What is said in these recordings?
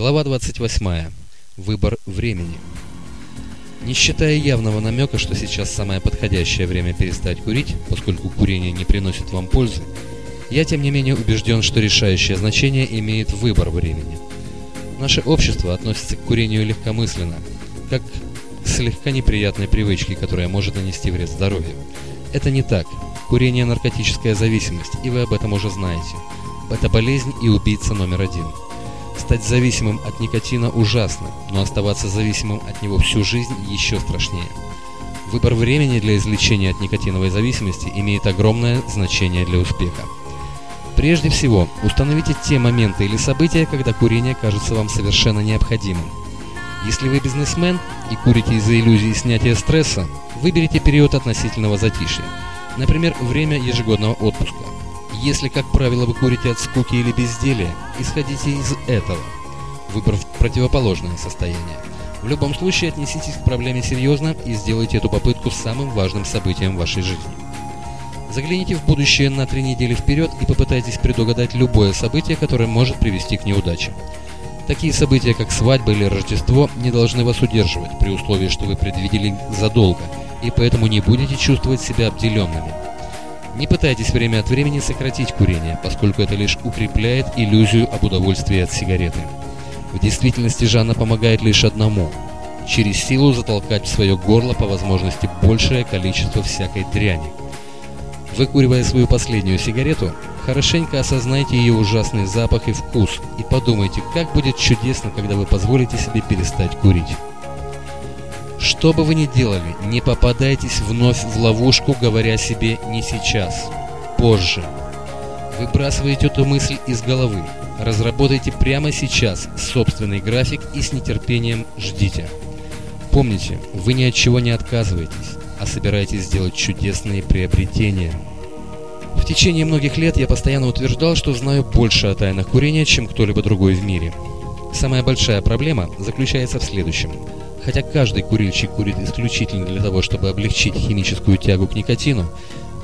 Глава 28. Выбор времени. Не считая явного намека, что сейчас самое подходящее время перестать курить, поскольку курение не приносит вам пользы, я тем не менее убежден, что решающее значение имеет выбор времени. Наше общество относится к курению легкомысленно, как к слегка неприятной привычке, которая может нанести вред здоровью. Это не так. Курение – наркотическая зависимость, и вы об этом уже знаете. Это болезнь и убийца номер один. Стать зависимым от никотина ужасно, но оставаться зависимым от него всю жизнь еще страшнее. Выбор времени для излечения от никотиновой зависимости имеет огромное значение для успеха. Прежде всего, установите те моменты или события, когда курение кажется вам совершенно необходимым. Если вы бизнесмен и курите из-за иллюзии снятия стресса, выберите период относительного затишья, например, время ежегодного отпуска. Если, как правило, вы курите от скуки или безделия, исходите из этого, выбрав противоположное состояние. В любом случае отнеситесь к проблеме серьезно и сделайте эту попытку самым важным событием вашей жизни. Загляните в будущее на три недели вперед и попытайтесь предугадать любое событие, которое может привести к неудаче. Такие события, как свадьба или Рождество, не должны вас удерживать, при условии, что вы предвидели задолго, и поэтому не будете чувствовать себя обделенными. Не пытайтесь время от времени сократить курение, поскольку это лишь укрепляет иллюзию об удовольствии от сигареты. В действительности же она помогает лишь одному – через силу затолкать в свое горло по возможности большее количество всякой дряни. Выкуривая свою последнюю сигарету, хорошенько осознайте ее ужасный запах и вкус и подумайте, как будет чудесно, когда вы позволите себе перестать курить. Что бы вы ни делали, не попадайтесь вновь в ловушку, говоря себе «не сейчас», «позже». Выбрасывайте эту мысль из головы. Разработайте прямо сейчас собственный график и с нетерпением ждите. Помните, вы ни от чего не отказываетесь, а собираетесь сделать чудесные приобретения. В течение многих лет я постоянно утверждал, что знаю больше о тайнах курения, чем кто-либо другой в мире. Самая большая проблема заключается в следующем – Хотя каждый курильщик курит исключительно для того, чтобы облегчить химическую тягу к никотину,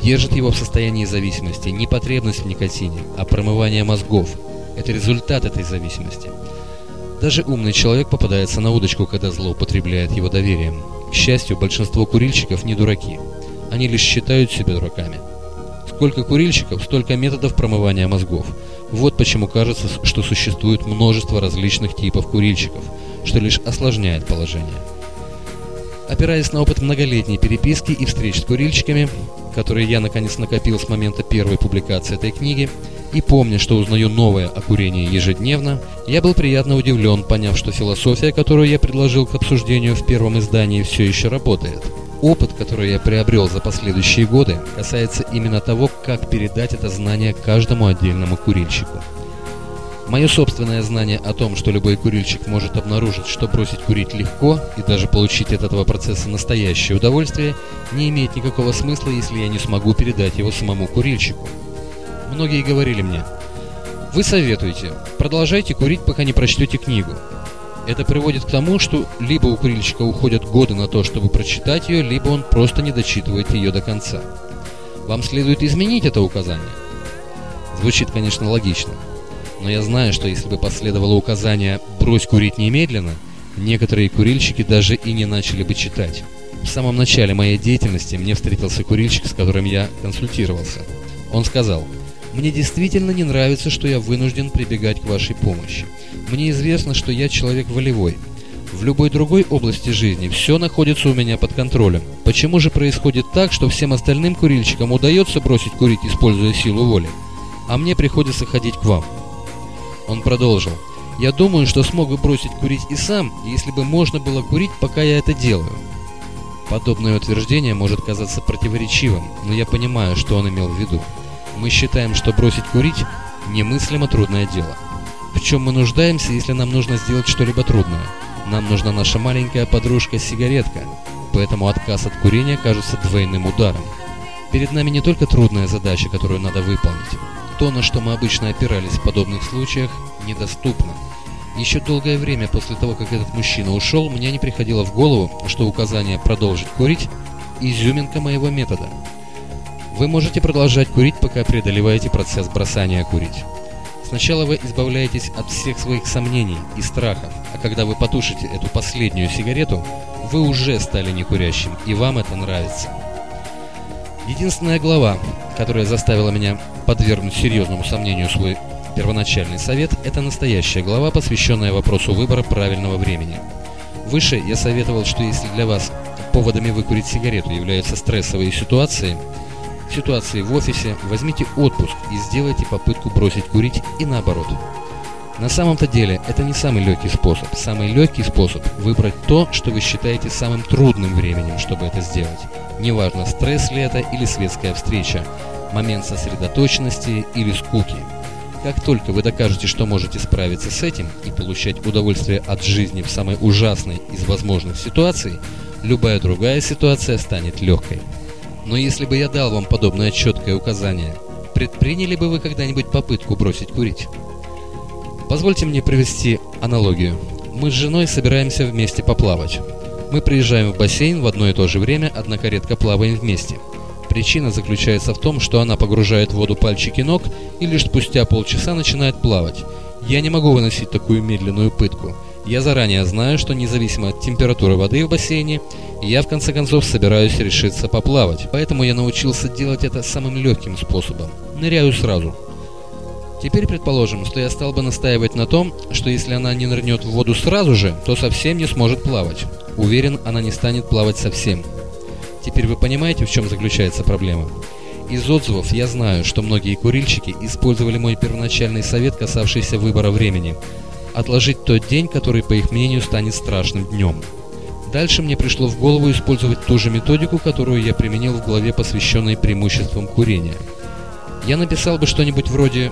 держит его в состоянии зависимости не потребность в никотине, а промывание мозгов. Это результат этой зависимости. Даже умный человек попадается на удочку, когда злоупотребляет его доверием. К счастью, большинство курильщиков не дураки. Они лишь считают себя дураками. Сколько курильщиков, столько методов промывания мозгов. Вот почему кажется, что существует множество различных типов курильщиков – что лишь осложняет положение. Опираясь на опыт многолетней переписки и встреч с курильщиками, которые я наконец накопил с момента первой публикации этой книги, и помня, что узнаю новое о курении ежедневно, я был приятно удивлен, поняв, что философия, которую я предложил к обсуждению в первом издании, все еще работает. Опыт, который я приобрел за последующие годы, касается именно того, как передать это знание каждому отдельному курильщику. Мое собственное знание о том, что любой курильщик может обнаружить, что бросить курить легко и даже получить от этого процесса настоящее удовольствие, не имеет никакого смысла, если я не смогу передать его самому курильщику. Многие говорили мне, вы советуете, продолжайте курить, пока не прочтете книгу. Это приводит к тому, что либо у курильщика уходят годы на то, чтобы прочитать ее, либо он просто не дочитывает ее до конца. Вам следует изменить это указание. Звучит, конечно, логично но я знаю, что если бы последовало указание «брось курить немедленно», некоторые курильщики даже и не начали бы читать. В самом начале моей деятельности мне встретился курильщик, с которым я консультировался. Он сказал, «Мне действительно не нравится, что я вынужден прибегать к вашей помощи. Мне известно, что я человек волевой. В любой другой области жизни все находится у меня под контролем. Почему же происходит так, что всем остальным курильщикам удается бросить курить, используя силу воли, а мне приходится ходить к вам?» Он продолжил. «Я думаю, что смог бы бросить курить и сам, если бы можно было курить, пока я это делаю». Подобное утверждение может казаться противоречивым, но я понимаю, что он имел в виду. Мы считаем, что бросить курить – немыслимо трудное дело. В чем мы нуждаемся, если нам нужно сделать что-либо трудное? Нам нужна наша маленькая подружка-сигаретка, поэтому отказ от курения кажется двойным ударом. Перед нами не только трудная задача, которую надо выполнить, то, на что мы обычно опирались в подобных случаях, недоступно. Еще долгое время после того, как этот мужчина ушел, мне не приходило в голову, что указание «продолжить курить» – изюминка моего метода. Вы можете продолжать курить, пока преодолеваете процесс бросания курить. Сначала вы избавляетесь от всех своих сомнений и страхов, а когда вы потушите эту последнюю сигарету, вы уже стали некурящим, и вам это нравится. Единственная глава, которая заставила меня подвергнуть серьезному сомнению свой первоначальный совет, это настоящая глава, посвященная вопросу выбора правильного времени. Выше я советовал, что если для вас поводами выкурить сигарету являются стрессовые ситуации, ситуации в офисе, возьмите отпуск и сделайте попытку бросить курить и наоборот. На самом-то деле это не самый легкий способ. Самый легкий способ – выбрать то, что вы считаете самым трудным временем, чтобы это сделать. Неважно, стресс ли это или светская встреча, момент сосредоточенности или скуки. Как только вы докажете, что можете справиться с этим и получать удовольствие от жизни в самой ужасной из возможных ситуаций, любая другая ситуация станет легкой. Но если бы я дал вам подобное четкое указание, предприняли бы вы когда-нибудь попытку бросить курить? Позвольте мне привести аналогию. Мы с женой собираемся вместе поплавать. Мы приезжаем в бассейн в одно и то же время, однако редко плаваем вместе. Причина заключается в том, что она погружает в воду пальчики ног и лишь спустя полчаса начинает плавать. Я не могу выносить такую медленную пытку. Я заранее знаю, что независимо от температуры воды в бассейне, я в конце концов собираюсь решиться поплавать. Поэтому я научился делать это самым легким способом. Ныряю сразу. Теперь предположим, что я стал бы настаивать на том, что если она не нырнет в воду сразу же, то совсем не сможет плавать. Уверен, она не станет плавать совсем. Теперь вы понимаете, в чем заключается проблема? Из отзывов я знаю, что многие курильщики использовали мой первоначальный совет, касавшийся выбора времени. Отложить тот день, который, по их мнению, станет страшным днем. Дальше мне пришло в голову использовать ту же методику, которую я применил в главе, посвященной преимуществам курения. Я написал бы что-нибудь вроде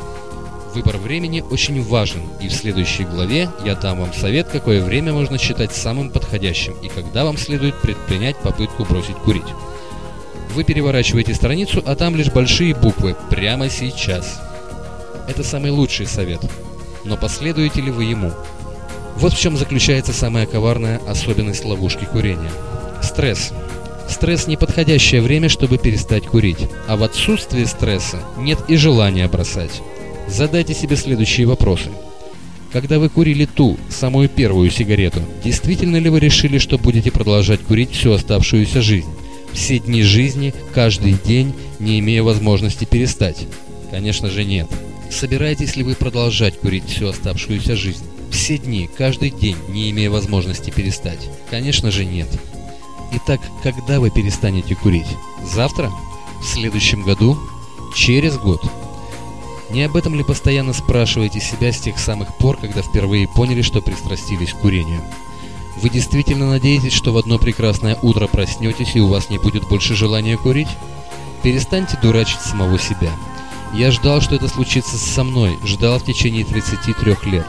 Выбор времени очень важен, и в следующей главе я дам вам совет, какое время можно считать самым подходящим и когда вам следует предпринять попытку бросить курить. Вы переворачиваете страницу, а там лишь большие буквы «Прямо сейчас». Это самый лучший совет. Но последуете ли вы ему? Вот в чем заключается самая коварная особенность ловушки курения. Стресс. Стресс – неподходящее время, чтобы перестать курить, а в отсутствии стресса нет и желания бросать. Задайте себе следующие вопросы. Когда вы курили ту, самую первую сигарету, действительно ли вы решили, что будете продолжать курить всю оставшуюся жизнь? Все дни жизни, каждый день, не имея возможности перестать? Конечно же нет. Собираетесь ли вы продолжать курить всю оставшуюся жизнь? Все дни, каждый день, не имея возможности перестать? Конечно же нет. Итак, когда вы перестанете курить? Завтра? В следующем году? Через год? Не об этом ли постоянно спрашиваете себя с тех самых пор, когда впервые поняли, что пристрастились к курению? Вы действительно надеетесь, что в одно прекрасное утро проснетесь и у вас не будет больше желания курить? Перестаньте дурачить самого себя. Я ждал, что это случится со мной, ждал в течение 33 лет.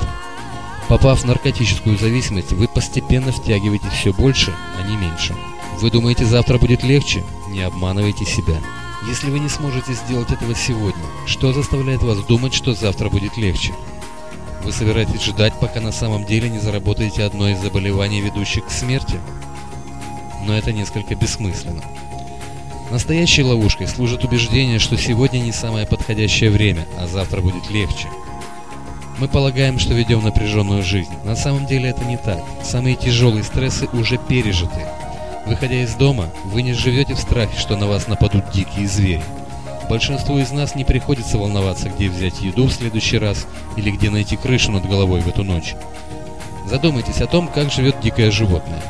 Попав в наркотическую зависимость, вы постепенно втягиваете все больше, а не меньше. Вы думаете, завтра будет легче? Не обманывайте себя. Если вы не сможете сделать этого сегодня, что заставляет вас думать, что завтра будет легче? Вы собираетесь ждать, пока на самом деле не заработаете одно из заболеваний, ведущих к смерти? Но это несколько бессмысленно. Настоящей ловушкой служит убеждение, что сегодня не самое подходящее время, а завтра будет легче. Мы полагаем, что ведем напряженную жизнь. На самом деле это не так. Самые тяжелые стрессы уже пережиты, Выходя из дома, вы не живете в страхе, что на вас нападут дикие звери. Большинству из нас не приходится волноваться, где взять еду в следующий раз или где найти крышу над головой в эту ночь. Задумайтесь о том, как живет дикое животное.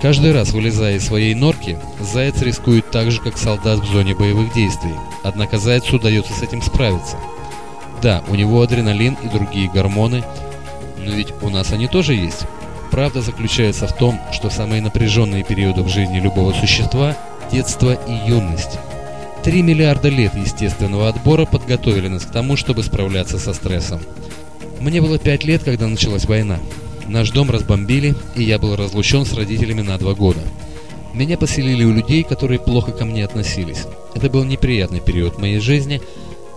Каждый раз, вылезая из своей норки, заяц рискует так же, как солдат в зоне боевых действий, однако зайцу удается с этим справиться. Да, у него адреналин и другие гормоны, но ведь у нас они тоже есть. Правда заключается в том, что самые напряженные периоды в жизни любого существа – детство и юность. Три миллиарда лет естественного отбора подготовили нас к тому, чтобы справляться со стрессом. Мне было пять лет, когда началась война. Наш дом разбомбили, и я был разлучен с родителями на два года. Меня поселили у людей, которые плохо ко мне относились. Это был неприятный период моей жизни –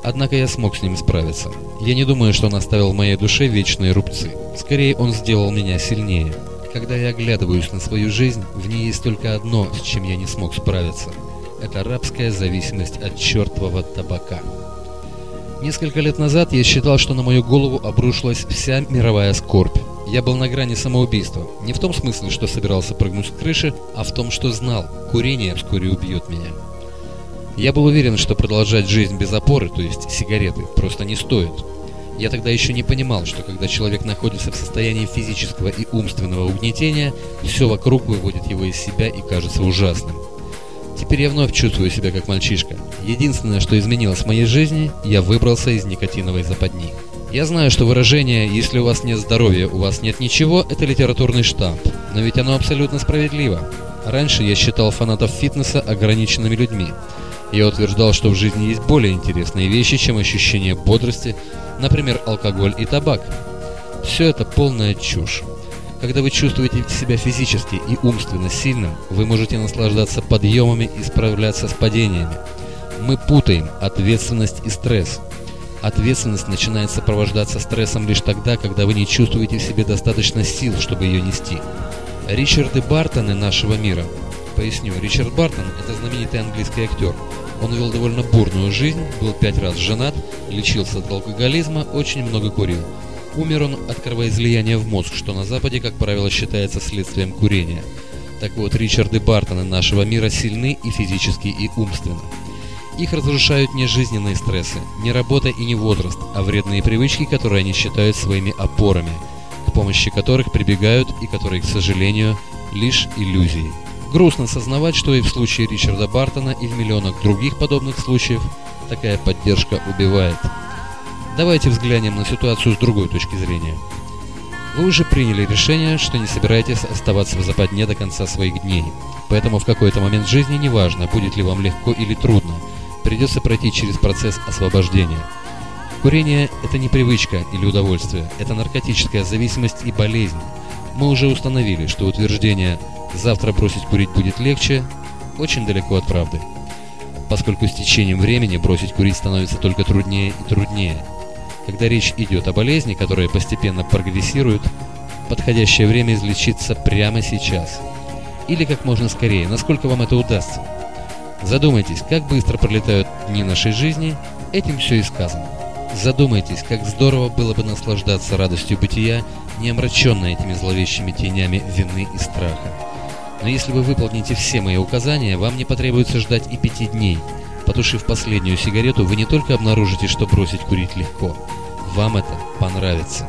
Однако я смог с ним справиться. Я не думаю, что он оставил в моей душе вечные рубцы. Скорее, он сделал меня сильнее. Когда я оглядываюсь на свою жизнь, в ней есть только одно, с чем я не смог справиться. Это рабская зависимость от чертового табака. Несколько лет назад я считал, что на мою голову обрушилась вся мировая скорбь. Я был на грани самоубийства. Не в том смысле, что собирался прыгнуть с крыши, а в том, что знал, курение вскоре убьет меня. Я был уверен, что продолжать жизнь без опоры, то есть сигареты, просто не стоит. Я тогда еще не понимал, что когда человек находится в состоянии физического и умственного угнетения, все вокруг выводит его из себя и кажется ужасным. Теперь я вновь чувствую себя как мальчишка. Единственное, что изменилось в моей жизни, я выбрался из никотиновой западни. Я знаю, что выражение «если у вас нет здоровья, у вас нет ничего» — это литературный штамп, но ведь оно абсолютно справедливо. Раньше я считал фанатов фитнеса ограниченными людьми. Я утверждал, что в жизни есть более интересные вещи, чем ощущение бодрости, например, алкоголь и табак. Все это полная чушь. Когда вы чувствуете себя физически и умственно сильным, вы можете наслаждаться подъемами и справляться с падениями. Мы путаем ответственность и стресс. Ответственность начинает сопровождаться стрессом лишь тогда, когда вы не чувствуете в себе достаточно сил, чтобы ее нести. Ричарды Бартоны нашего мира. Поясню, Ричард Бартон – это знаменитый английский актер. Он вел довольно бурную жизнь, был пять раз женат, лечился от алкоголизма, очень много курил. Умер он от кровоизлияния в мозг, что на Западе, как правило, считается следствием курения. Так вот, Ричарды Бартоны нашего мира сильны и физически, и умственно. Их разрушают не жизненные стрессы, не работа и не возраст, а вредные привычки, которые они считают своими опорами, к помощи которых прибегают и которые, к сожалению, лишь иллюзии. Грустно сознавать, что и в случае Ричарда Бартона, и в миллионах других подобных случаев такая поддержка убивает. Давайте взглянем на ситуацию с другой точки зрения. Вы уже приняли решение, что не собираетесь оставаться в западне до конца своих дней. Поэтому в какой-то момент жизни, неважно, будет ли вам легко или трудно, придется пройти через процесс освобождения. Курение – это не привычка или удовольствие, это наркотическая зависимость и болезнь. Мы уже установили, что утверждение «завтра бросить курить будет легче» очень далеко от правды, поскольку с течением времени бросить курить становится только труднее и труднее – когда речь идет о болезни, которая постепенно прогрессирует, подходящее время излечиться прямо сейчас. Или как можно скорее, насколько вам это удастся. Задумайтесь, как быстро пролетают дни нашей жизни, этим все и сказано. Задумайтесь, как здорово было бы наслаждаться радостью бытия, не омраченной этими зловещими тенями вины и страха. Но если вы выполните все мои указания, вам не потребуется ждать и пяти дней. Потушив последнюю сигарету, вы не только обнаружите, что бросить курить легко – вам это понравится.